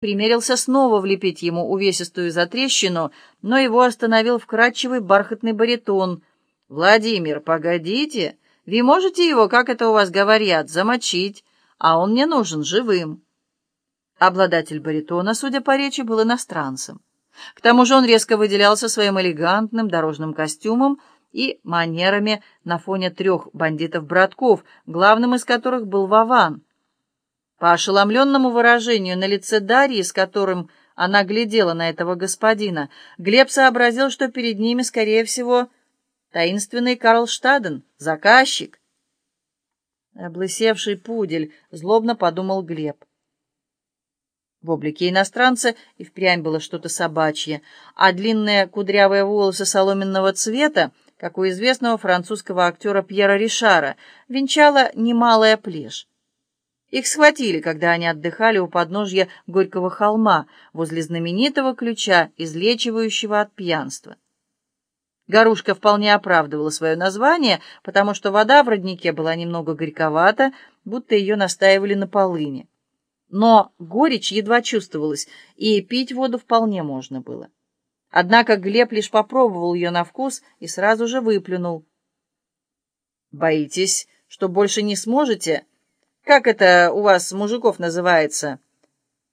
примерился снова влепить ему увесистую затрещину, но его остановил вкрадчивый бархатный баритон. «Владимир, погодите, вы можете его, как это у вас говорят, замочить, а он мне нужен живым». Обладатель баритона, судя по речи, был иностранцем. К тому же он резко выделялся своим элегантным дорожным костюмом и манерами на фоне трех бандитов-братков, главным из которых был Вован — по ошеломленному выражению на лице Дарьи, с которым она глядела на этого господина, Глеб сообразил, что перед ними, скорее всего, таинственный Карл Штаден, заказчик. Облысевший пудель, злобно подумал Глеб. В облике иностранца и впрямь было что-то собачье, а длинные кудрявые волосы соломенного цвета, как у известного французского актера Пьера Ришара, венчала немалая плешь. Их схватили, когда они отдыхали у подножья Горького холма, возле знаменитого ключа, излечивающего от пьянства. Горушка вполне оправдывала свое название, потому что вода в роднике была немного горьковата, будто ее настаивали на полыне. Но горечь едва чувствовалась, и пить воду вполне можно было. Однако Глеб лишь попробовал ее на вкус и сразу же выплюнул. «Боитесь, что больше не сможете?» Как это у вас, мужиков, называется?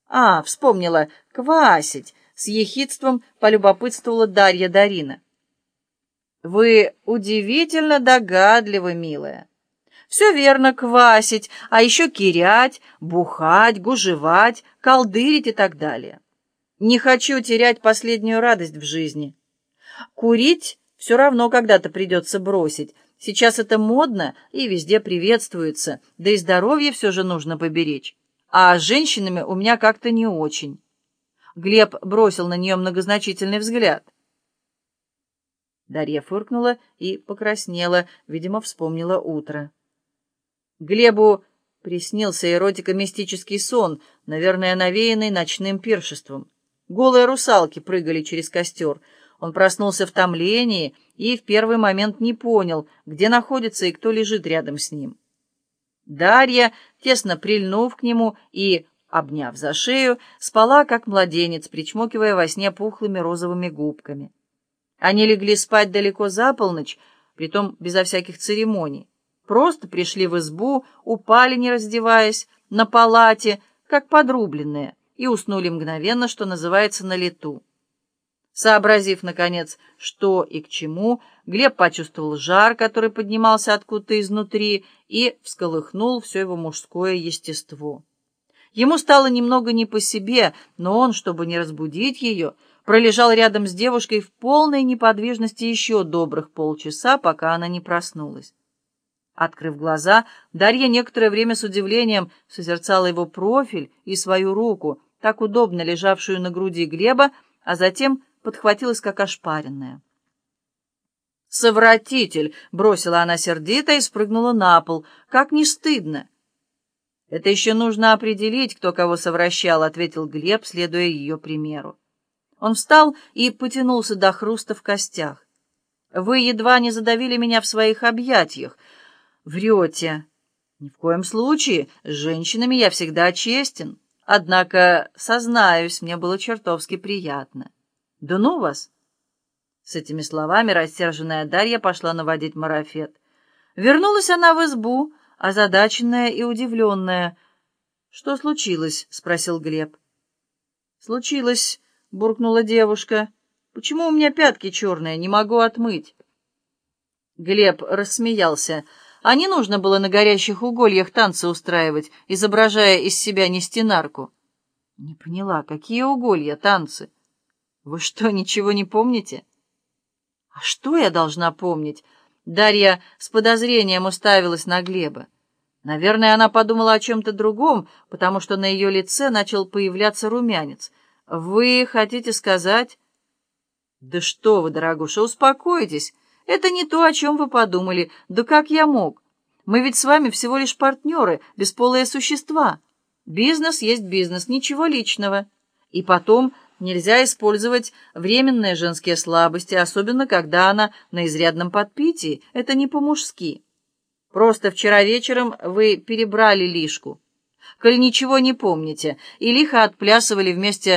А, вспомнила, квасить. С ехидством полюбопытствовала Дарья Дарина. Вы удивительно догадливы, милая. Все верно, квасить, а еще кирять, бухать, гужевать, колдырить и так далее. Не хочу терять последнюю радость в жизни. Курить все равно когда-то придется бросить, Сейчас это модно и везде приветствуется, да и здоровье все же нужно поберечь. А с женщинами у меня как-то не очень. Глеб бросил на нее многозначительный взгляд. Дарья фыркнула и покраснела, видимо, вспомнила утро. Глебу приснился эротико-мистический сон, наверное, навеянный ночным пиршеством. Голые русалки прыгали через костер — он проснулся в томлении и в первый момент не понял, где находится и кто лежит рядом с ним. Дарья, тесно прильнув к нему и, обняв за шею, спала, как младенец, причмокивая во сне пухлыми розовыми губками. Они легли спать далеко за полночь, притом безо всяких церемоний. Просто пришли в избу, упали, не раздеваясь, на палате, как подрубленные, и уснули мгновенно, что называется, на лету. Сообразив, наконец, что и к чему, Глеб почувствовал жар, который поднимался откуда-то изнутри, и всколыхнул все его мужское естество. Ему стало немного не по себе, но он, чтобы не разбудить ее, пролежал рядом с девушкой в полной неподвижности еще добрых полчаса, пока она не проснулась. Открыв глаза, Дарья некоторое время с удивлением созерцала его профиль и свою руку, так удобно лежавшую на груди Глеба, а затем подхватилась как ошпаренная. «Совратитель!» — бросила она сердито и спрыгнула на пол. «Как не стыдно!» «Это еще нужно определить, кто кого совращал», — ответил Глеб, следуя ее примеру. Он встал и потянулся до хруста в костях. «Вы едва не задавили меня в своих объятиях. Врете!» «Ни в коем случае. С женщинами я всегда честен. Однако, сознаюсь, мне было чертовски приятно». «Да ну вас!» С этими словами рассерженная Дарья пошла наводить марафет. Вернулась она в избу, озадаченная и удивленная. «Что случилось?» — спросил Глеб. «Случилось», — буркнула девушка. «Почему у меня пятки черные? Не могу отмыть». Глеб рассмеялся. А не нужно было на горящих угольях танцы устраивать, изображая из себя нестенарку. Не поняла, какие уголья, танцы? Вы что, ничего не помните? А что я должна помнить? Дарья с подозрением уставилась на Глеба. Наверное, она подумала о чем-то другом, потому что на ее лице начал появляться румянец. «Вы хотите сказать...» «Да что вы, дорогуша, успокойтесь. Это не то, о чем вы подумали. Да как я мог? Мы ведь с вами всего лишь партнеры, бесполые существа. Бизнес есть бизнес, ничего личного. И потом Нельзя использовать временные женские слабости, особенно когда она на изрядном подпитии. Это не по-мужски. Просто вчера вечером вы перебрали лишку. коль ничего не помните, и лихо отплясывали вместе